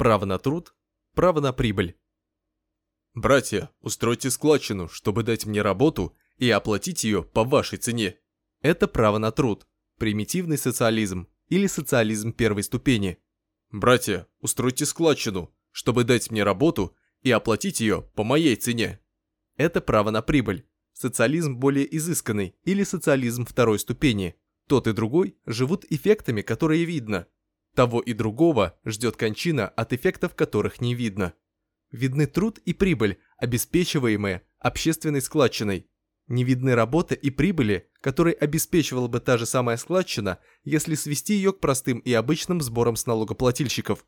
Право на труд, право на прибыль. Братья, устройте складчину, чтобы дать мне работу и оплатить ее по вашей цене. Это право на труд, примитивный социализм или социализм первой ступени. Братья, устройте складчину, чтобы дать мне работу и оплатить ее по моей цене. Это право на прибыль, социализм более изысканный или социализм второй ступени. Тот и другой живут эффектами, которые видно. Того и другого ждет кончина от эффектов, которых не видно. Видны труд и прибыль, обеспечиваемые общественной складчиной. Не видны работы и прибыли, которые обеспечивала бы та же самая складчина, если свести ее к простым и обычным сборам с налогоплательщиков.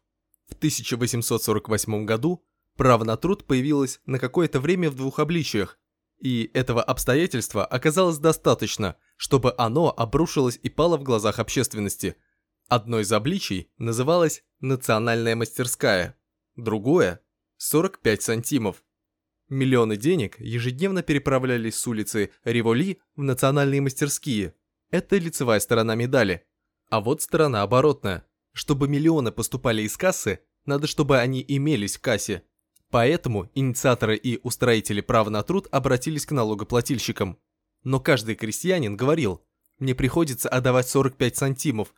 В 1848 году право на труд появилось на какое-то время в двух обличиях, и этого обстоятельства оказалось достаточно, чтобы оно обрушилось и пало в глазах общественности. Одно из обличий называлось «национальная мастерская», другое 45 сантимов. Миллионы денег ежедневно переправлялись с улицы Револи в национальные мастерские. Это лицевая сторона медали. А вот сторона оборотная. Чтобы миллионы поступали из кассы, надо, чтобы они имелись в кассе. Поэтому инициаторы и устроители права на труд обратились к налогоплательщикам. Но каждый крестьянин говорил, мне приходится отдавать 45 сантимов,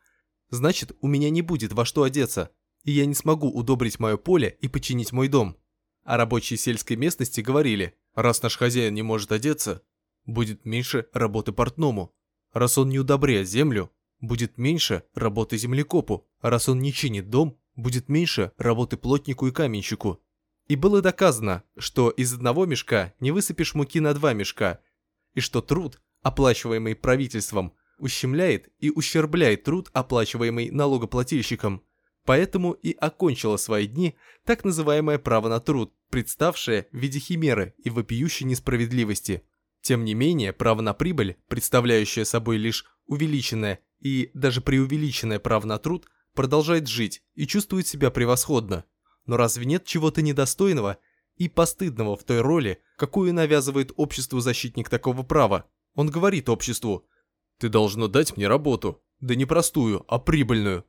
значит у меня не будет во что одеться и я не смогу удобрить мое поле и починить мой дом. А рабочие сельской местности говорили, раз наш хозяин не может одеться, будет меньше работы портному. Раз он не удобряет землю, будет меньше работы землекопу. Раз он не чинит дом, будет меньше работы плотнику и каменщику. И было доказано, что из одного мешка не высыпешь муки на два мешка, и что труд, оплачиваемый правительством, ущемляет и ущербляет труд, оплачиваемый налогоплательщиком – Поэтому и окончила свои дни так называемое право на труд, представшее в виде химеры и вопиющей несправедливости. Тем не менее, право на прибыль, представляющее собой лишь увеличенное и даже преувеличенное право на труд, продолжает жить и чувствует себя превосходно. Но разве нет чего-то недостойного и постыдного в той роли, какую навязывает обществу защитник такого права? Он говорит обществу «Ты должно дать мне работу, да не простую, а прибыльную,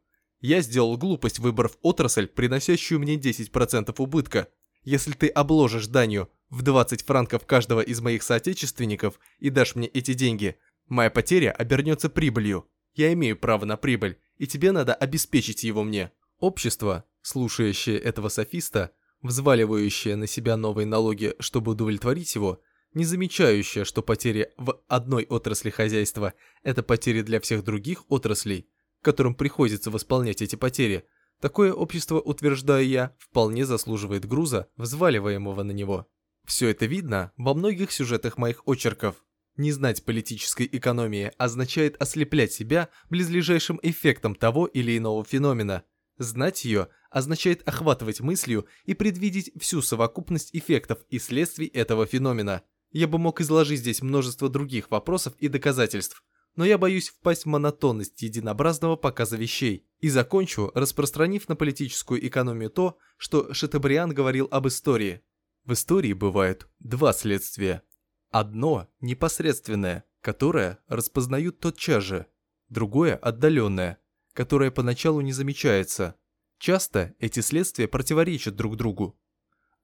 я сделал глупость, выбрав отрасль, приносящую мне 10% убытка. Если ты обложишь данью в 20 франков каждого из моих соотечественников и дашь мне эти деньги, моя потеря обернется прибылью. Я имею право на прибыль, и тебе надо обеспечить его мне. Общество, слушающее этого софиста, взваливающее на себя новые налоги, чтобы удовлетворить его, не замечающее, что потери в одной отрасли хозяйства – это потери для всех других отраслей, которым приходится восполнять эти потери, такое общество, утверждаю я, вполне заслуживает груза, взваливаемого на него. Все это видно во многих сюжетах моих очерков. Не знать политической экономии означает ослеплять себя близлежащим эффектом того или иного феномена. Знать ее означает охватывать мыслью и предвидеть всю совокупность эффектов и следствий этого феномена. Я бы мог изложить здесь множество других вопросов и доказательств, но я боюсь впасть в монотонность единообразного показа вещей и закончу, распространив на политическую экономию то, что Шатабриан говорил об истории. В истории бывают два следствия. Одно непосредственное, которое распознают тотчас же, другое отдаленное, которое поначалу не замечается. Часто эти следствия противоречат друг другу.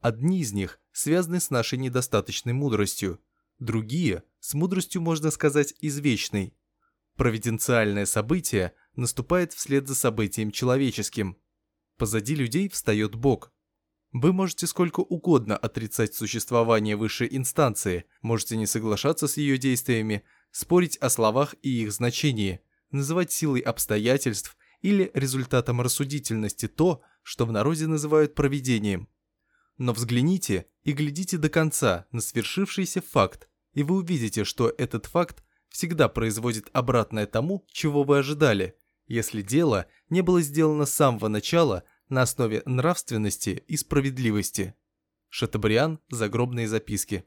Одни из них связаны с нашей недостаточной мудростью, другие – с мудростью, можно сказать, извечной, Провиденциальное событие наступает вслед за событием человеческим. Позади людей встает Бог. Вы можете сколько угодно отрицать существование высшей инстанции, можете не соглашаться с ее действиями, спорить о словах и их значении, называть силой обстоятельств или результатом рассудительности то, что в народе называют провидением. Но взгляните и глядите до конца на свершившийся факт, и вы увидите, что этот факт всегда производит обратное тому, чего вы ожидали, если дело не было сделано с самого начала на основе нравственности и справедливости. Шатабриан. Загробные записки.